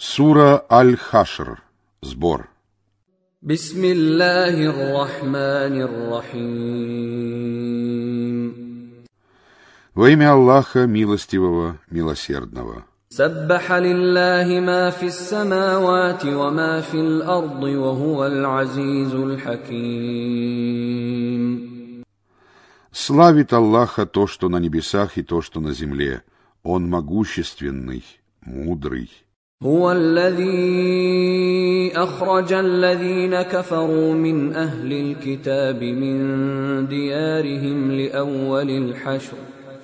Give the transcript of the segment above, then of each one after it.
Сура Аль-Хашр. Сбор. بسم الله الرحمن الرحيم Во имя Аллаха, милостивого, милосердного. سبح لله ما في السماوات وما في الارض وهو العزيز الحكيم Славит Аллаха то, что на небесах, и то, что на земле. Он могущественный, мудрый. هو الذي أخرج الذين كفروا من أهل الكتاب من ديارهم لأول الحشر.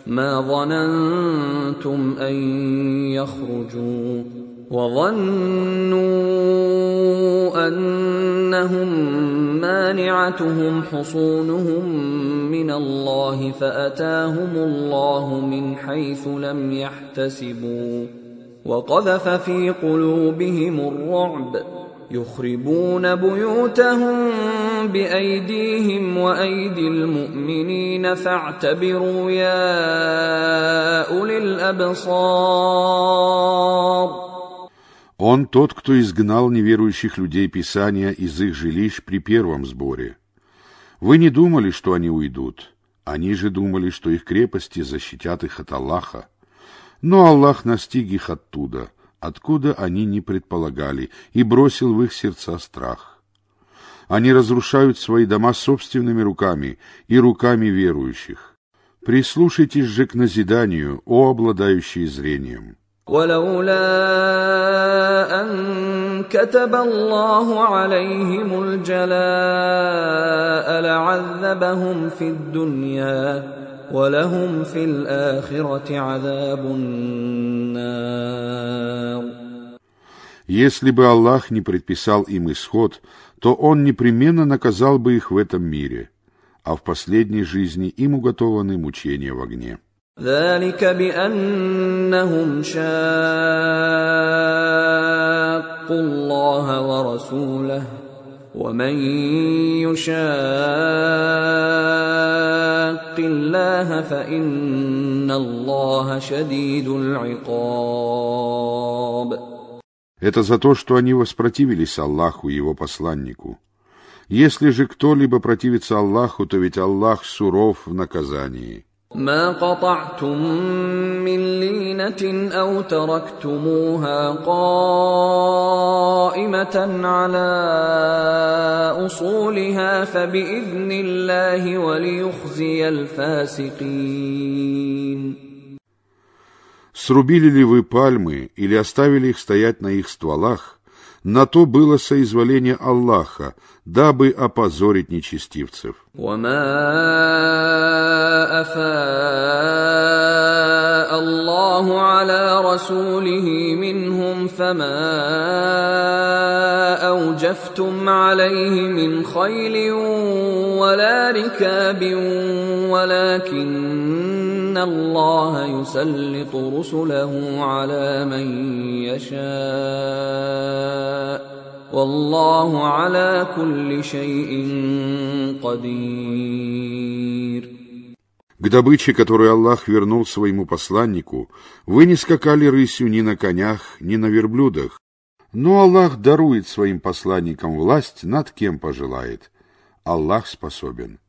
ما ظننتم أن يخرجوا وظنوا أنهم مانعتهم حصونهم من الله فأتاهم الله من حيث لم يحتسبوا. وقذف في قلوبهم الرعب يخربون بيوتهم بايديهم وايدي المؤمنين فاعتبروا يا اولي الابصار Он тот, кто изгнал неверующих людей Писания из их жилищ при первом сборе. Вы не думали, что они уйдут. Они же думали, что их крепости защитят их от Аллаха. Но Аллах настиг их оттуда, откуда они не предполагали, и бросил в их сердца страх. Они разрушают свои дома собственными руками и руками верующих. Прислушайтесь же к назиданию, о обладающие зрением. ولولا ان كتب الله عليهم الجلاء لعذبهم في الدنيا ولهم في الاخره عذاب النار Если бы Аллах не предписал им исход, то Он непременно наказал бы их в этом мире, а в последней жизни им уготованы мучения в огне. ذلك بانهم شاقوا الله ورسوله ومن يشاق الله فان الله شديد العقاب Это за то, что они воспротивились Аллаху и Его посланнику. Если же кто-либо противится Аллаху, то ведь Аллах суров в наказании. ما قطعتم من لينه او تركتموها قائمه على اصولها فباذن الله وليخزي الفاسقين Срубили ли вы пальмы или оставили их стоять на их стволах, на то было соизволение Аллаха, дабы опозорить нечестивцев. وما افاء الله على رسوله منهم فما اوجفتم عليه من خيل ولا ركاب ولكن الله يسلط رسله على من يشاء والله على كل شيء قدير К добыче, которую Аллах вернул своему посланнику, вы не скакали рысью ни на конях, ни на верблюдах. Но Аллах дарует своим посланникам власть над кем пожелает. Аллах способен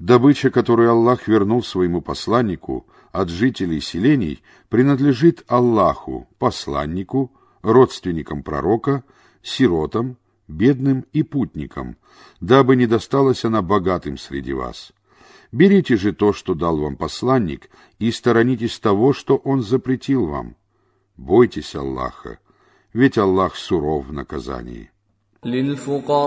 Добыча, которую Аллах вернул своему посланнику от жителей селений, принадлежит Аллаху, посланнику, родственникам пророка, сиротам, бедным и путникам, дабы не досталась она богатым среди вас. Берите же то, что дал вам посланник, и сторонитесь того, что он запретил вам. Бойтесь Аллаха, ведь Аллах суров в наказании. للفقراء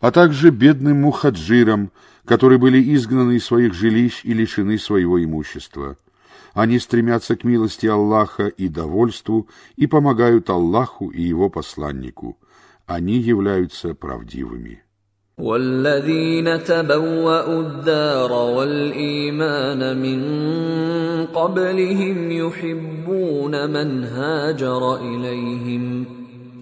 а также бедным мухаджирам, которые были изгнаны из своих жилищ и лишены своего имущества. Они стремятся к милости Аллаха и довольству и помогают Аллаху и его посланнику. Они являются правдивыми. والذين تبوأوا الدار والإيمان من قبلهم يحبون من هاجر إليهم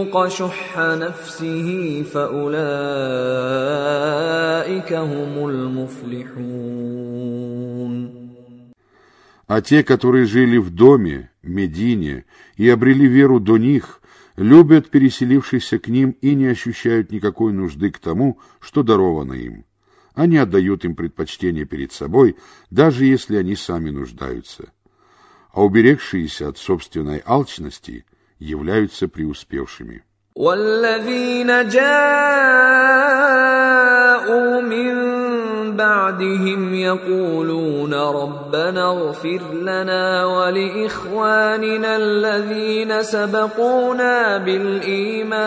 يوق شح نفسه فاولئك هم المفلحون А те, которые жили в доме, Медине, и обрели веру до них, любят переселившихся к ним и не ощущают никакой нужды к тому, что даровано им. Они отдают им предпочтение перед собой, даже если они сами нуждаются. А уберегшиеся от собственной алчности являются преуспевшими. والذين جاءوا من بعدهم يقولون ربنا اغفر لنا ولاخواننا الذين سبقونا بالايمان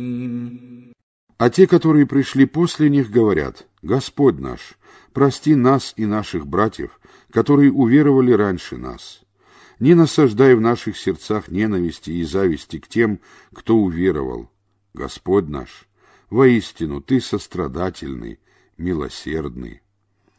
А те, которые пришли после них, говорят, «Господь наш, прости нас и наших братьев, которые уверовали раньше нас. Не насаждай в наших сердцах ненависти и зависти к тем, кто уверовал. Господь наш, воистину Ты сострадательный, милосердный».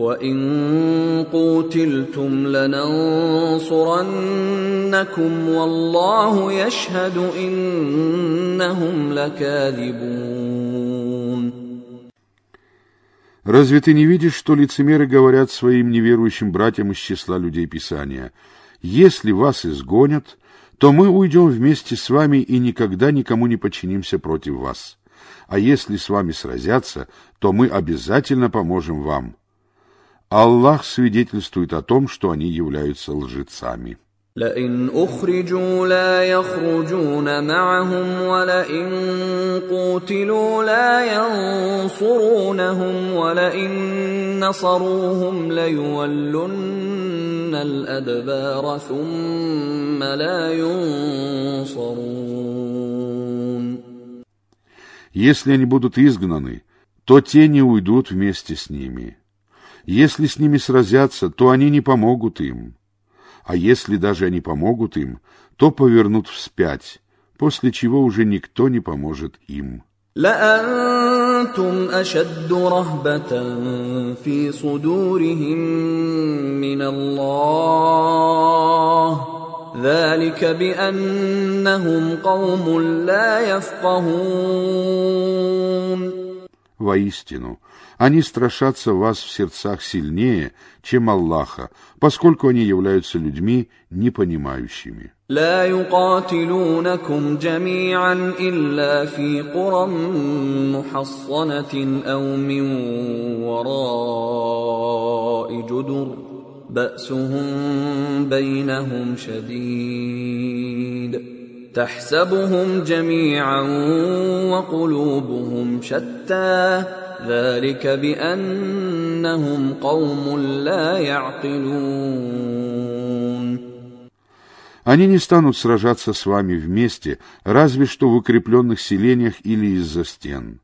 وان قوتلتم لننصرنكم والله يشهد انهم لكاذبون Разве ты не видишь, что лицемеры говорят своим неверующим братьям из числа людей Писания, «Если вас изгонят, то мы уйдем вместе с вами и никогда никому не подчинимся против вас. А если с вами сразятся, то мы обязательно поможем вам». Аллах свидетельствует о том, что они являются лжецами. لئن أخرجوا لا يخرجون معهم ولئن قوتلوا لا ينصرونهم ولئن نصروهم ليولن الأدبار ثم لا ينصرون Если они будут изгнаны, то те не уйдут вместе с ними. Если с ними сразятся, то они не помогут им. А если даже они помогут им, то повернут вспять, после чего уже никто не поможет им. لأن أنتم أشد رهبة في صدورهم من الله ذلك بأنهم قوم لا يفقهون Воистину, они страшатся вас в сердцах сильнее, чем Аллаха, поскольку они являются людьми непонимающими. لا يقاتلونكم جميعا الا في قرى محصنه او من وراء جدر باسهم بينهم شديد تحسبهم جميعا وقلوبهم شتى ذلك بانهم قوم لا يعقلون Они не станут сражаться с вами вместе, разве что в укрепленных селениях или из-за стен.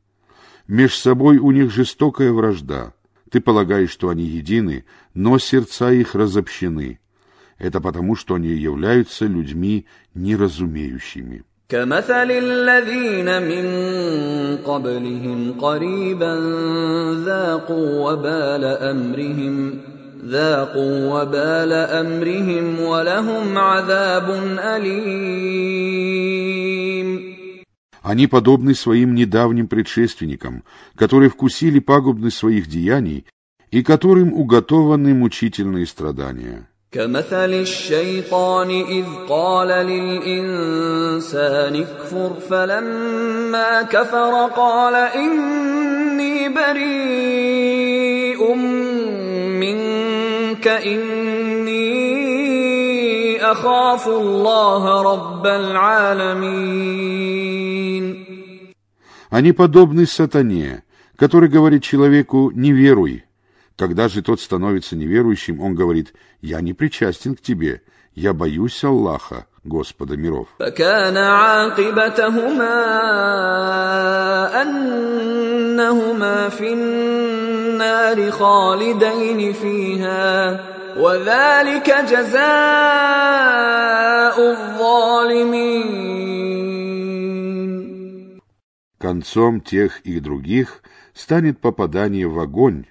Меж собой у них жестокая вражда. Ты полагаешь, что они едины, но сердца их разобщены. Это потому, что они являются людьми неразумеющими. كمثل الذين من قبلهم قريبا ذاقوا وبال امرهم ذاقوا وبال امرهم ولهم عذاب اليم Они подобны своим недавним предшественникам, которые вкусили пагубность своих деяний и которым уготованы мучительные страдания. كمثل الشيطان إذ قال للإنسان اكفر فلما كفر قال إني بريء منك إني أخاف الله رب العالمين Они подобны сатане, который говорит человеку «не веруй», Когда же тот становится неверующим, он говорит, «Я не причастен к тебе, я боюсь Аллаха, Господа миров». فكان عاقبتهما أنهما في النار خالدين فيها وذلك جزاء الظالمين Концом тех и других станет попадание в огонь,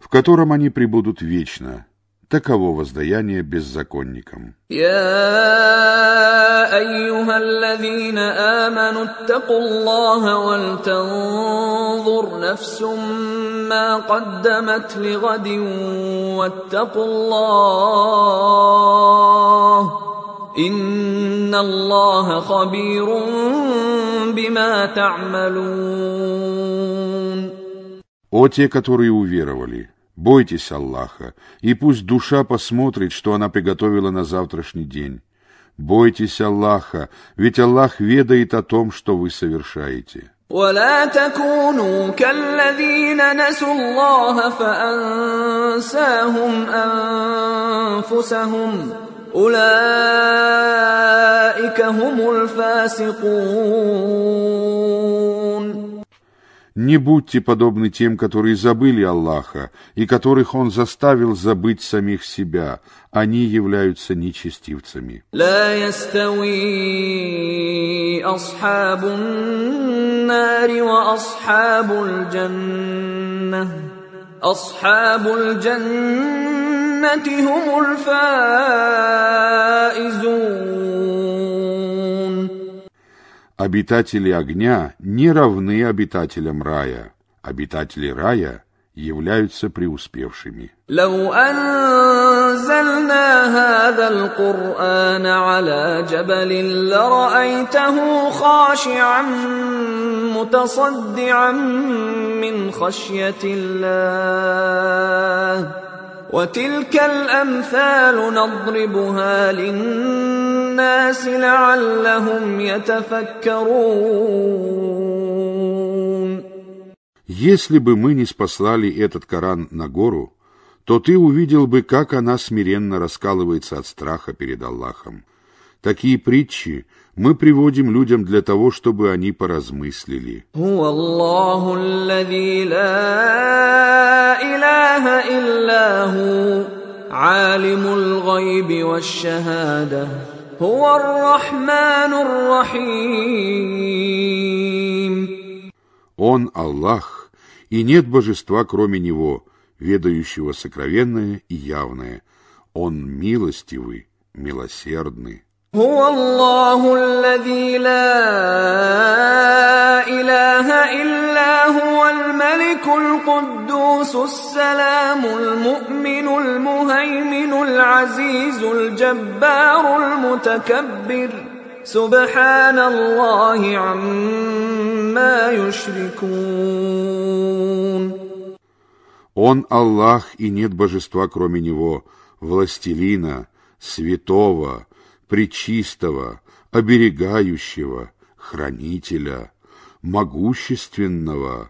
в котором они пребудут вечно. Таково воздаяние беззаконникам. Я айюхаллазина аману аттаку Аллаха вальтанзур нафсум ма каддамат ли гадин ваттаку Аллах. Инна Аллаха хабирун бима та'малун. О те, которые уверовали, бойтесь Аллаха, и пусть душа посмотрит, что она приготовила на завтрашний день. Бойтесь Аллаха, ведь Аллах ведает о том, что вы совершаете. ولا تكونوا كالذين نسوا الله فأنساهم أنفسهم أولئك هم الفاسقون Не будьте подобны тем, которые забыли Аллаха, и которых Он заставил забыть самих себя. Они являются нечестивцами. لا يستوي Обитатели огня не равны обитателям рая. Обитатели рая являются преуспевшими. لو أنزلنا هذا القرآن على جبل لرأيته خاشعا متصدعا من خشية الله وتلك الأمثال نضربها للناس لعلهم يتفكرون Если бы мы не спаслали этот Коран на гору, то ты увидел бы, как она смиренно раскалывается от страха перед Аллахом. Такие притчи мы приводим людям для того, чтобы они поразмыслили. هو الله الذي لا إله إلا هو عالم الغيب والشهادة هو الرحمن الرحيم Он, Аллах, и нет божества, кроме Него, ведающего сокровенное и явное. Он милостивый, милосердный. هو الله الذي لا اله الا هو الملك القدوس السلام المؤمن المهيمن العزيز الجبار المتكبر سبحان الله عما يشركون Он Аллах, и нет божества, кроме Него, властелина, святого, пречистого, оберегающего, хранителя, могущественного,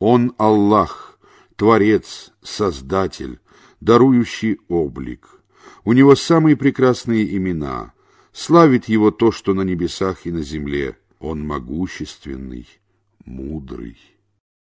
Он Аллах, Творец, Создатель, дарующий облик. У Него самые прекрасные имена. Славит Его то, что на небесах и на земле. Он могущественный, мудрый.